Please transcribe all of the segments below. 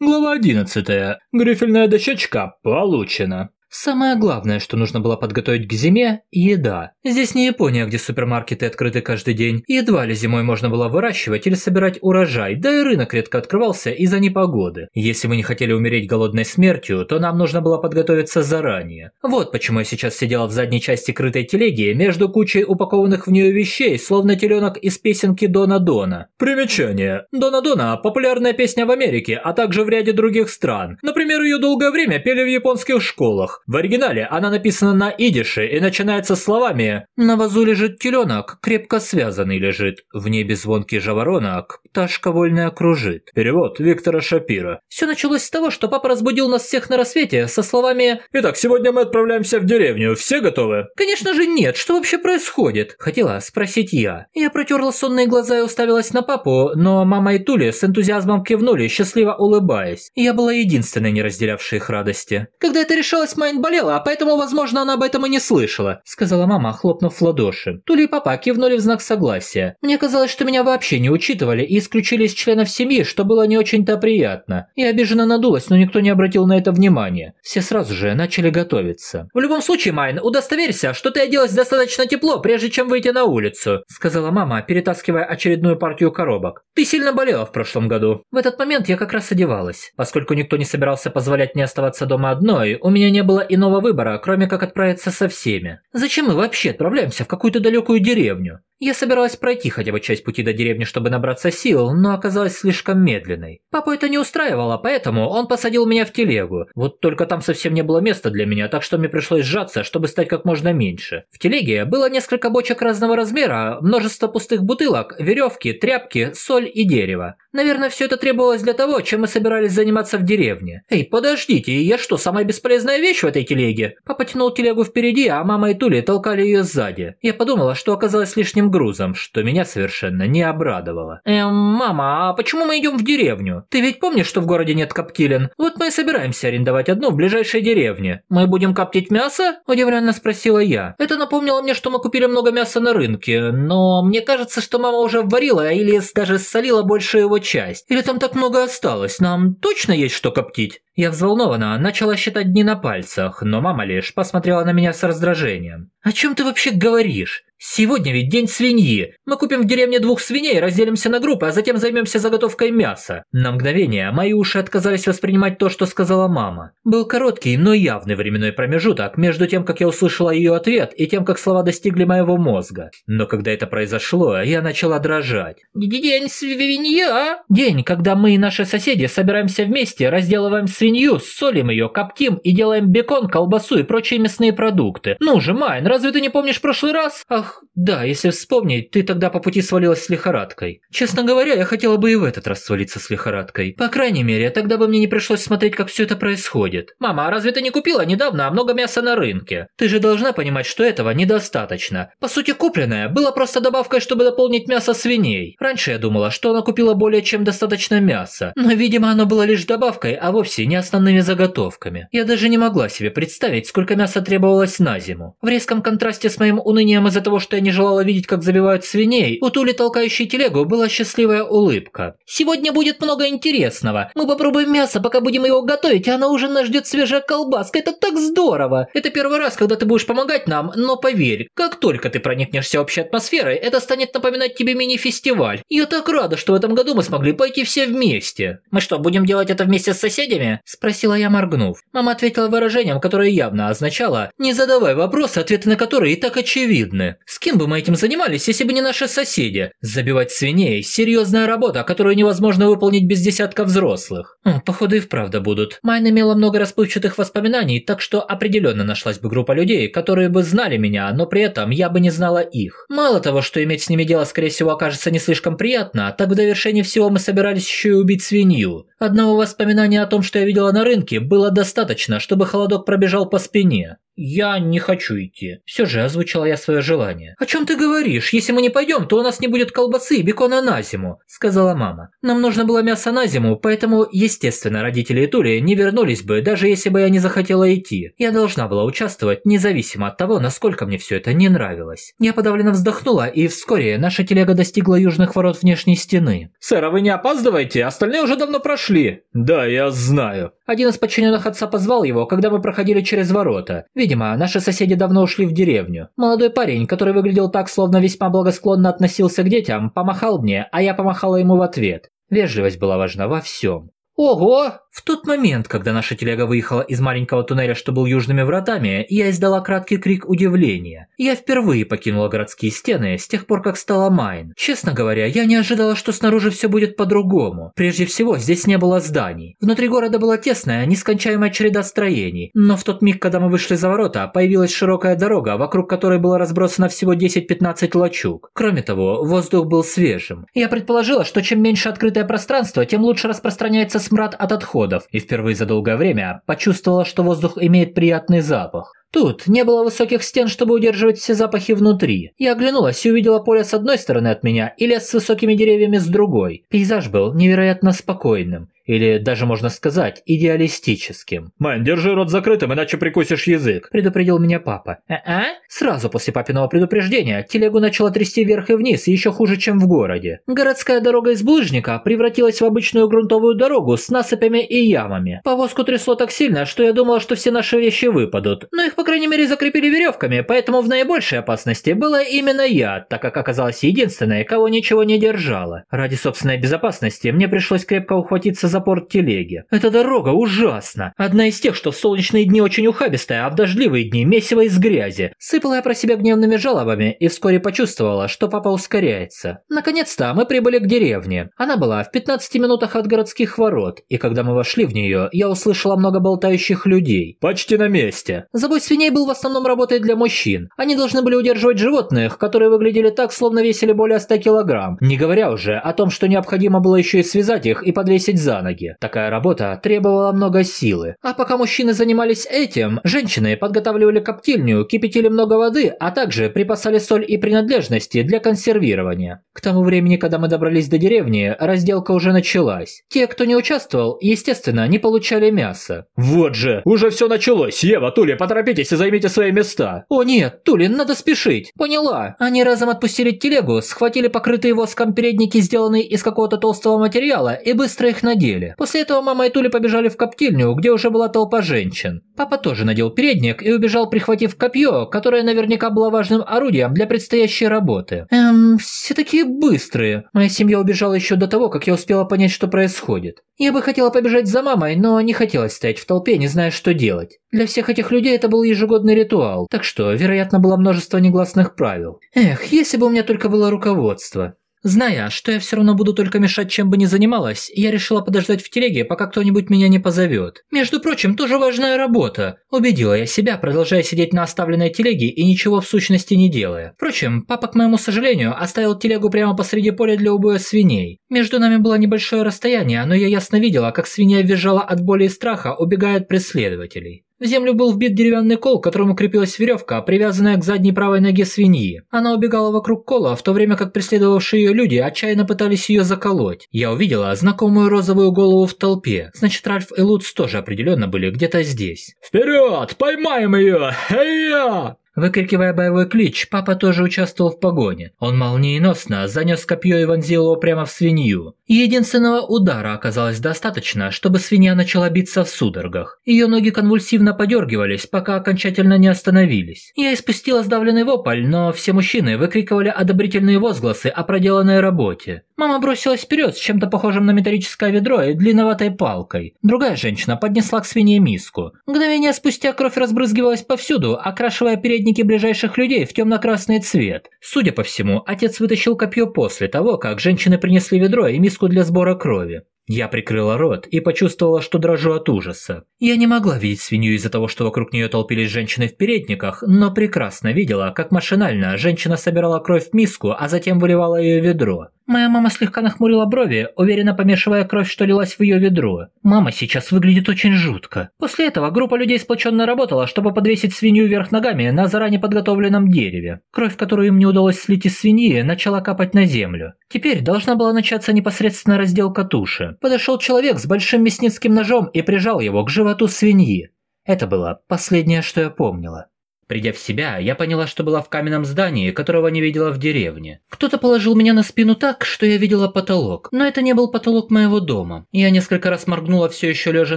Глава 11. Грифельная дощечка получена. Самое главное, что нужно было подготовить к зиме – еда. Здесь не Япония, где супермаркеты открыты каждый день. Едва ли зимой можно было выращивать или собирать урожай, да и рынок редко открывался из-за непогоды. Если мы не хотели умереть голодной смертью, то нам нужно было подготовиться заранее. Вот почему я сейчас сидела в задней части крытой телеги между кучей упакованных в нее вещей, словно теленок из песенки Дона Дона. Примечание. Дона Дона – популярная песня в Америке, а также в ряде других стран. Например, ее долгое время пели в японских школах. В оригинале она написана на идише и начинается словами «На вазу лежит теленок, крепко связанный лежит, в небе звонкий жаворонок, пташка вольная кружит». Перевод Виктора Шапира. Все началось с того, что папа разбудил нас всех на рассвете со словами «Итак, сегодня мы отправляемся в деревню, все готовы?» Конечно же нет, что вообще происходит? Хотела спросить я. Я протерла сонные глаза и уставилась на папу, но мама и Тули с энтузиазмом кивнули, счастливо улыбаясь. Я была единственной, не разделявшей их радости. Когда это решалось, моя Майн болела, а поэтому, возможно, она об этом и не слышала», – сказала мама, хлопнув в ладоши. Тули и папа кивнули в знак согласия. Мне казалось, что меня вообще не учитывали и исключили из членов семьи, что было не очень-то приятно. Я обиженно надулась, но никто не обратил на это внимания. Все сразу же начали готовиться. «В любом случае, Майн, удостоверься, что ты оделась достаточно тепло, прежде чем выйти на улицу», – сказала мама, перетаскивая очередную партию коробок. «Ты сильно болела в прошлом году». В этот момент я как раз одевалась. Поскольку никто не собирался позволять мне оставаться дома одной, у меня не было было иного выбора, кроме как отправиться со всеми. Зачем мы вообще отправляемся в какую-то далекую деревню? Я собиралась пройти хотя бы часть пути до деревни, чтобы набраться сил, но оказалась слишком медленной. Папу это не устраивало, поэтому он посадил меня в телегу. Вот только там совсем не было места для меня, так что мне пришлось сжаться, чтобы стать как можно меньше. В телеге было несколько бочек разного размера, множество пустых бутылок, веревки, тряпки, соль и дерево. Наверное, все это требовалось для того, чем мы собирались заниматься в деревне. Эй, подождите, я что, самая бесполезная вещь в этой телеге? Папа тянул телегу впереди, а мама и Тули толкали ее сзади. Я подумала, что оказалось лишним грузом, что меня совершенно не обрадовало. «Эм, мама, а почему мы идем в деревню? Ты ведь помнишь, что в городе нет коптилен? Вот мы и собираемся арендовать одну в ближайшей деревне. Мы будем коптить мясо?» – удивленно спросила я. Это напомнило мне, что мы купили много мяса на рынке, но мне кажется, что мама уже варила или даже солила большую его часть. Или там так много осталось? Нам точно есть что коптить? Я взволнованно начала считать дни на пальцах, но мама лишь посмотрела на меня с раздражением. «О чем ты вообще говоришь? Сегодня ведь день свиньи. Мы купим в деревне двух свиней, разделимся на группы, а затем займемся заготовкой мяса». На мгновение мои уши отказались воспринимать то, что сказала мама. Был короткий, но явный временной промежуток между тем, как я услышала ее ответ, и тем, как слова достигли моего мозга. Но когда это произошло, я начала дрожать. «День свинья?» День, когда мы и наши соседи собираемся вместе, разделываем свинью свинью, солим ее, коптим и делаем бекон, колбасу и прочие мясные продукты. Ну же, Майн, разве ты не помнишь прошлый раз? Ах, да, если вспомнить, ты тогда по пути свалилась с лихорадкой. Честно говоря, я хотела бы и в этот раз свалиться с лихорадкой. По крайней мере, тогда бы мне не пришлось смотреть, как все это происходит. Мама, а разве ты не купила недавно много мяса на рынке? Ты же должна понимать, что этого недостаточно. По сути, купленное было просто добавкой, чтобы дополнить мясо свиней. Раньше я думала, что она купила более чем достаточно мяса. Но, видимо, оно было лишь добавкой, а вовсе не основными заготовками. Я даже не могла себе представить, сколько мяса требовалось на зиму. В резком контрасте с моим унынием из-за того, что я не желала видеть, как забивают свиней, у Тули, толкающей телегу, была счастливая улыбка. «Сегодня будет много интересного. Мы попробуем мясо, пока будем его готовить, а на ужин нас ждет свежая колбаска. Это так здорово! Это первый раз, когда ты будешь помогать нам, но поверь, как только ты проникнешься общей атмосферой, это станет напоминать тебе мини-фестиваль. Я так рада, что в этом году мы смогли пойти все вместе. Мы что, будем делать это вместе с соседями?» Спросила я, моргнув. Мама ответила выражением, которое явно означало «Не задавай вопросы, ответы на которые и так очевидны». С кем бы мы этим занимались, если бы не наши соседи? Забивать свиней – серьезная работа, которую невозможно выполнить без десятка взрослых. Походу и вправду будут. Майн имела много расплывчатых воспоминаний, так что определенно нашлась бы группа людей, которые бы знали меня, но при этом я бы не знала их. Мало того, что иметь с ними дело, скорее всего, окажется не слишком приятно, так в довершении всего мы собирались еще и убить свинью. Одного воспоминания о том, что я видела на рынке, было достаточно, чтобы холодок пробежал по спине. «Я не хочу идти». Все же озвучила я свое желание. «О чем ты говоришь? Если мы не пойдем, то у нас не будет колбасы и бекона на зиму», сказала мама. «Нам нужно было мясо на зиму, поэтому, естественно, родители Тули не вернулись бы, даже если бы я не захотела идти. Я должна была участвовать, независимо от того, насколько мне все это не нравилось». Я подавленно вздохнула, и вскоре наша телега достигла южных ворот внешней стены. «Сэр, а вы не опаздываете? Остальные уже давно прошли». «Да, я знаю». Один из подчиненных отца позвал его, когда мы проходили через ворота. Видимо, наши соседи давно ушли в деревню. Молодой парень, который выглядел так, словно весьма благосклонно относился к детям, помахал мне, а я помахала ему в ответ. Вежливость была важна во всем. Ого! В тот момент, когда наша телега выехала из маленького туннеля, что был южными вратами, я издала краткий крик удивления. Я впервые покинула городские стены с тех пор, как стала Майн. Честно говоря, я не ожидала, что снаружи все будет по-другому. Прежде всего, здесь не было зданий. Внутри города была тесная, нескончаемая череда строений. Но в тот миг, когда мы вышли за ворота, появилась широкая дорога, вокруг которой было разбросано всего 10-15 лачуг. Кроме того, воздух был свежим. Я предположила, что чем меньше открытое пространство, тем лучше распространяется смрад от отходов, и впервые за долгое время почувствовала, что воздух имеет приятный запах. Тут не было высоких стен, чтобы удерживать все запахи внутри. Я оглянулась и увидела поле с одной стороны от меня и лес с высокими деревьями с другой. Пейзаж был невероятно спокойным. Или даже можно сказать, идеалистическим. «Мэн, держи рот закрытым, иначе прикусишь язык», – предупредил меня папа. «А-а?» Сразу после папиного предупреждения телегу начало трясти вверх и вниз, еще хуже, чем в городе. Городская дорога из булыжника превратилась в обычную грунтовую дорогу с насыпями и ямами. Повозку трясло так сильно, что я думала, что все наши вещи выпадут. Но их, по крайней мере, закрепили веревками, поэтому в наибольшей опасности была именно я, так как оказалась единственной, кого ничего не держала. Ради собственной безопасности мне пришлось крепко ухватиться за порт телеги. Эта дорога ужасна. Одна из тех, что в солнечные дни очень ухабистая, а в дождливые дни месиво из грязи. Сыпала я про себя гневными жалобами и вскоре почувствовала, что папа ускоряется. Наконец-то мы прибыли к деревне. Она была в 15 минутах от городских ворот, и когда мы вошли в нее, я услышала много болтающих людей. «Почти на месте». Забой свиней был в основном работой для мужчин. Они должны были удерживать животных, которые выглядели так, словно весили более 100 килограмм. Не говоря уже о том, что необходимо было еще и связать их и подвесить за ноги ноги. Такая работа требовала много силы. А пока мужчины занимались этим, женщины подготавливали коптильню, кипятили много воды, а также припасали соль и принадлежности для консервирования. К тому времени, когда мы добрались до деревни, разделка уже началась. Те, кто не участвовал, естественно, не получали мяса. Вот же, уже все началось. Ева, Тули, поторопитесь и займите свои места. О нет, Тули, надо спешить. Поняла. Они разом отпустили телегу, схватили покрытые воском передники, сделанные из какого-то толстого материала, и быстро их надели надели. После этого мама и Туля побежали в коптильню, где уже была толпа женщин. Папа тоже надел передник и убежал, прихватив копье, которое наверняка было важным орудием для предстоящей работы. Эм, все такие быстрые. Моя семья убежала еще до того, как я успела понять, что происходит. Я бы хотела побежать за мамой, но не хотелось стоять в толпе, не зная, что делать. Для всех этих людей это был ежегодный ритуал, так что, вероятно, было множество негласных правил. Эх, если бы у меня только было руководство. Зная, что я все равно буду только мешать, чем бы ни занималась, я решила подождать в телеге, пока кто-нибудь меня не позовет. Между прочим, тоже важная работа. Убедила я себя, продолжая сидеть на оставленной телеге и ничего в сущности не делая. Впрочем, папа, к моему сожалению, оставил телегу прямо посреди поля для убоя свиней. Между нами было небольшое расстояние, но я ясно видела, как свинья визжала от боли и страха, убегая от преследователей. В землю был вбит деревянный кол, к которому крепилась веревка, привязанная к задней правой ноге свиньи. Она убегала вокруг кола, в то время как преследовавшие ее люди отчаянно пытались ее заколоть. Я увидела знакомую розовую голову в толпе. Значит, Ральф и Луц тоже определенно были где-то здесь. «Вперед! Поймаем ее! Эй-я!» Выкрикивая боевой клич, папа тоже участвовал в погоне. Он молниеносно занес копье и вонзил его прямо в свинью. Единственного удара оказалось достаточно, чтобы свинья начала биться в судорогах. Ее ноги конвульсивно подергивались, пока окончательно не остановились. Я испустила сдавленный вопль, но все мужчины выкрикивали одобрительные возгласы о проделанной работе. Мама бросилась вперед с чем-то похожим на металлическое ведро и длинноватой палкой. Другая женщина поднесла к свинье миску. Мгновение спустя кровь разбрызгивалась повсюду, окрашивая передники ближайших людей в темно-красный цвет. Судя по всему, отец вытащил копье после того, как женщины принесли ведро и миску для сбора крови. Я прикрыла рот и почувствовала, что дрожу от ужаса. Я не могла видеть свинью из-за того, что вокруг нее толпились женщины в передниках, но прекрасно видела, как машинально женщина собирала кровь в миску, а затем выливала ее в ведро. Моя мама слегка нахмурила брови, уверенно помешивая кровь, что лилась в ее ведро. Мама сейчас выглядит очень жутко. После этого группа людей сплоченно работала, чтобы подвесить свинью вверх ногами на заранее подготовленном дереве. Кровь, которую им не удалось слить из свиньи, начала капать на землю. Теперь должна была начаться непосредственно разделка туши. Подошел человек с большим мясницким ножом и прижал его к животу свиньи. Это было последнее, что я помнила. Придя в себя, я поняла, что была в каменном здании, которого не видела в деревне. Кто-то положил меня на спину так, что я видела потолок. Но это не был потолок моего дома. Я несколько раз моргнула все еще лежа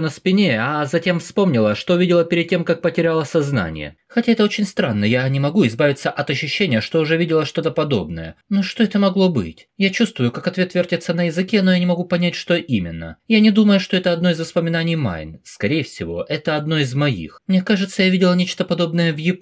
на спине, а затем вспомнила, что видела перед тем, как потеряла сознание. Хотя это очень странно, я не могу избавиться от ощущения, что уже видела что-то подобное. Но что это могло быть? Я чувствую, как ответ вертится на языке, но я не могу понять, что именно. Я не думаю, что это одно из воспоминаний Майн. Скорее всего, это одно из моих. Мне кажется, я видела нечто подобное в Японии.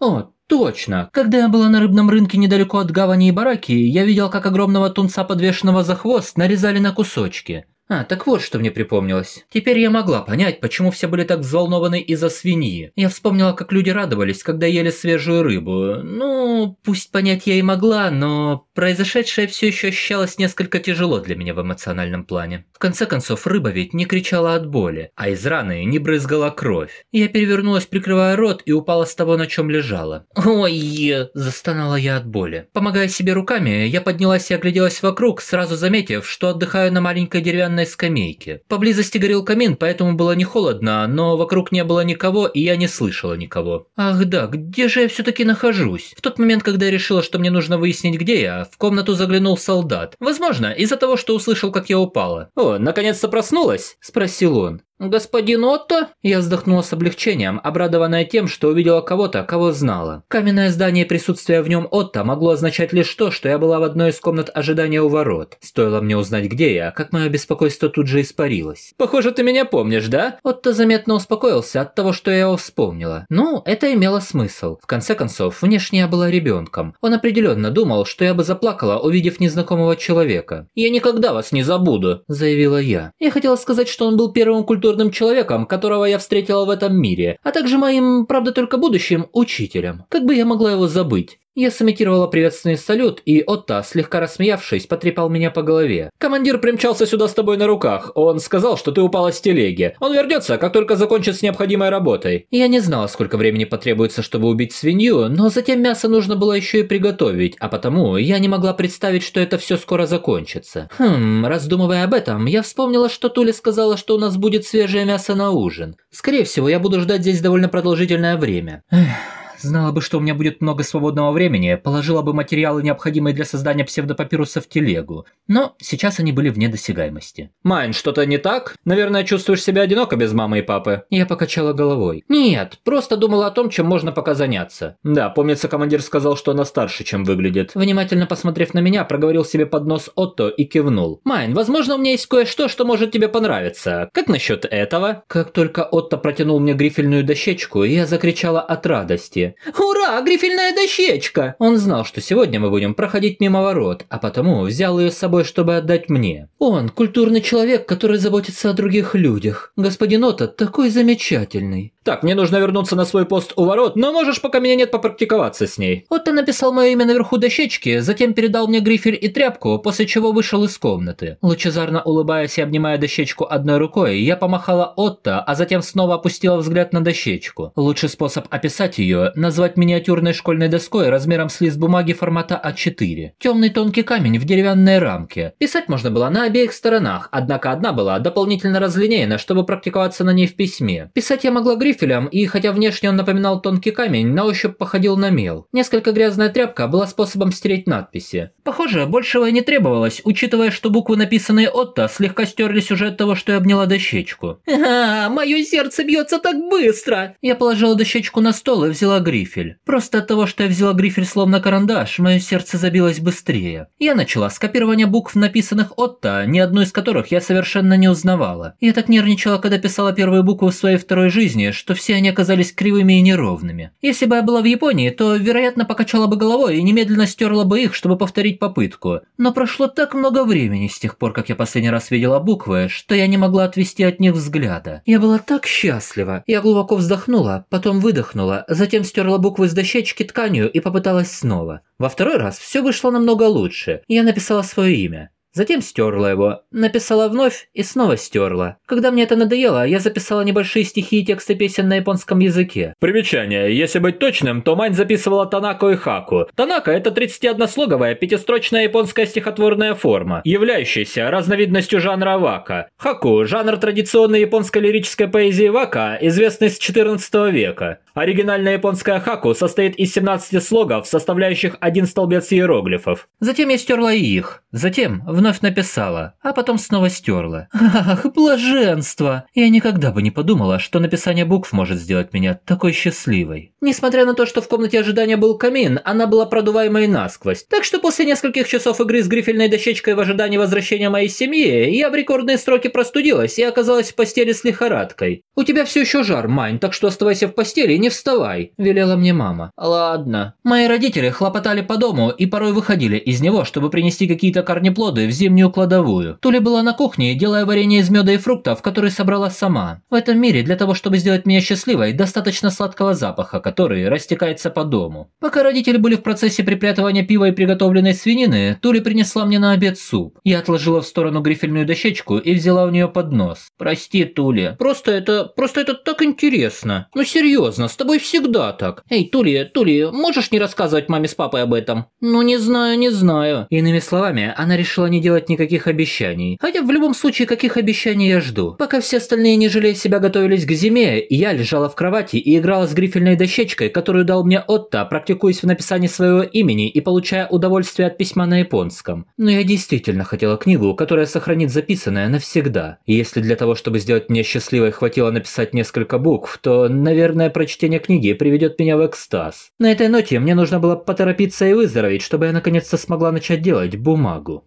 О, Точно. Когда я была на рыбном рынке недалеко от гавани и бараки, я видел, как огромного тунца, подвешенного за хвост, нарезали на кусочки. А, так вот, что мне припомнилось. Теперь я могла понять, почему все были так взволнованы из-за свиньи. Я вспомнила, как люди радовались, когда ели свежую рыбу. Ну, пусть понять я и могла, но произошедшее все еще ощущалось несколько тяжело для меня в эмоциональном плане. В конце концов, рыба ведь не кричала от боли, а из раны не брызгала кровь. Я перевернулась, прикрывая рот, и упала с того, на чем лежала. «Ой!» – застонала я от боли. Помогая себе руками, я поднялась и огляделась вокруг, сразу заметив, что отдыхаю на маленькой деревянной деревянной скамейке. Поблизости горел камин, поэтому было не холодно, но вокруг не было никого, и я не слышала никого. Ах да, где же я все-таки нахожусь? В тот момент, когда я решила, что мне нужно выяснить, где я, в комнату заглянул солдат. Возможно, из-за того, что услышал, как я упала. «О, наконец-то проснулась?» – спросил он. «Господин Отто?» Я вздохнула с облегчением, обрадованная тем, что увидела кого-то, кого знала. Каменное здание и присутствие в нем Отто могло означать лишь то, что я была в одной из комнат ожидания у ворот. Стоило мне узнать, где я, как мое беспокойство тут же испарилось. «Похоже, ты меня помнишь, да?» Отто заметно успокоился от того, что я его вспомнила. Ну, это имело смысл. В конце концов, внешне я была ребенком. Он определенно думал, что я бы заплакала, увидев незнакомого человека. «Я никогда вас не забуду», – заявила я. Я хотела сказать, что он был первым культурным культурным человеком, которого я встретила в этом мире, а также моим, правда только будущим, учителем. Как бы я могла его забыть? Я сымитировала приветственный салют, и Отто, слегка рассмеявшись, потрепал меня по голове. «Командир примчался сюда с тобой на руках. Он сказал, что ты упала с телеги. Он вернется, как только закончит с необходимой работой». Я не знала, сколько времени потребуется, чтобы убить свинью, но затем мясо нужно было еще и приготовить, а потому я не могла представить, что это все скоро закончится. Хм, раздумывая об этом, я вспомнила, что Туля сказала, что у нас будет свежее мясо на ужин. Скорее всего, я буду ждать здесь довольно продолжительное время. Эх. Знала бы, что у меня будет много свободного времени, положила бы материалы, необходимые для создания псевдопапируса в телегу. Но сейчас они были вне досягаемости. «Майн, что-то не так? Наверное, чувствуешь себя одиноко без мамы и папы?» Я покачала головой. «Нет, просто думала о том, чем можно пока заняться». Да, помнится, командир сказал, что она старше, чем выглядит. Внимательно посмотрев на меня, проговорил себе под нос Отто и кивнул. «Майн, возможно, у меня есть кое-что, что может тебе понравиться. Как насчет этого?» Как только Отто протянул мне грифельную дощечку, я закричала от радости. «Ура, грифельная дощечка!» Он знал, что сегодня мы будем проходить мимо ворот, а потому взял ее с собой, чтобы отдать мне. Он культурный человек, который заботится о других людях. Господин Ота такой замечательный. Так, мне нужно вернуться на свой пост у ворот, но можешь, пока меня нет, попрактиковаться с ней. Отто написал мое имя наверху дощечки, затем передал мне грифель и тряпку, после чего вышел из комнаты. Лучезарно улыбаясь и обнимая дощечку одной рукой, я помахала Отто, а затем снова опустила взгляд на дощечку. Лучший способ описать ее – назвать миниатюрной школьной доской размером с лист бумаги формата А4. Темный тонкий камень в деревянной рамке. Писать можно было на обеих сторонах, однако одна была дополнительно разлинеена, чтобы практиковаться на ней в письме. Писать я могла грифель грифелем, и хотя внешне он напоминал тонкий камень, на ощупь походил на мел. Несколько грязная тряпка была способом стереть надписи. Похоже, большего и не требовалось, учитывая, что буквы, написанные Отто, слегка стерлись уже от того, что я обняла дощечку. «А, мое сердце бьется так быстро!» Я положила дощечку на стол и взяла грифель. Просто от того, что я взяла грифель словно карандаш, мое сердце забилось быстрее. Я начала с копирования букв, написанных Отто, ни одну из которых я совершенно не узнавала. Я так нервничала, когда писала первые буквы в своей второй жизни, что все они оказались кривыми и неровными. Если бы я была в Японии, то, вероятно, покачала бы головой и немедленно стерла бы их, чтобы повторить повторить попытку. Но прошло так много времени с тех пор, как я последний раз видела буквы, что я не могла отвести от них взгляда. Я была так счастлива. Я глубоко вздохнула, потом выдохнула, затем стерла буквы с дощечки тканью и попыталась снова. Во второй раз все вышло намного лучше. Я написала свое имя. Затем стерла его, написала вновь и снова стерла. Когда мне это надоело, я записала небольшие стихи и тексты песен на японском языке. Примечание. Если быть точным, то Мань записывала Танако и Хаку. Танака – это 31-слоговая пятистрочная японская стихотворная форма, являющаяся разновидностью жанра вака. Хаку – жанр традиционной японской лирической поэзии вака, известный с 14 века. Оригинальная японская хаку состоит из 17 слогов, составляющих один столбец иероглифов. Затем я стерла и их. Затем вновь написала, а потом снова стерла. Ах, блаженство! Я никогда бы не подумала, что написание букв может сделать меня такой счастливой. Несмотря на то, что в комнате ожидания был камин, она была продуваемой насквозь. Так что после нескольких часов игры с грифельной дощечкой в ожидании возвращения моей семьи, я в рекордные строки простудилась и оказалась в постели с лихорадкой. «У тебя все еще жар, Майн, так что оставайся в постели и не вставай», – велела мне мама. «Ладно». Мои родители хлопотали по дому и порой выходили из него, чтобы принести какие-то корнеплоды зимнюю кладовую. Туля была на кухне, делая варенье из меда и фруктов, которые собрала сама. В этом мире для того, чтобы сделать меня счастливой, достаточно сладкого запаха, который растекается по дому. Пока родители были в процессе припрятывания пива и приготовленной свинины, Туля принесла мне на обед суп. Я отложила в сторону грифельную дощечку и взяла у нее поднос. «Прости, Туля, просто это... просто это так интересно. Ну серьезно, с тобой всегда так. Эй, Тули, Тули, можешь не рассказывать маме с папой об этом? Ну не знаю, не знаю». Иными словами, она решила не делать никаких обещаний. Хотя в любом случае, каких обещаний я жду. Пока все остальные, не жалея себя, готовились к зиме, я лежала в кровати и играла с грифельной дощечкой, которую дал мне Отто, практикуясь в написании своего имени и получая удовольствие от письма на японском. Но я действительно хотела книгу, которая сохранит записанное навсегда. И если для того, чтобы сделать меня счастливой, хватило написать несколько букв, то, наверное, прочтение книги приведет меня в экстаз. На этой ноте мне нужно было поторопиться и выздороветь, чтобы я наконец-то смогла начать делать бумагу.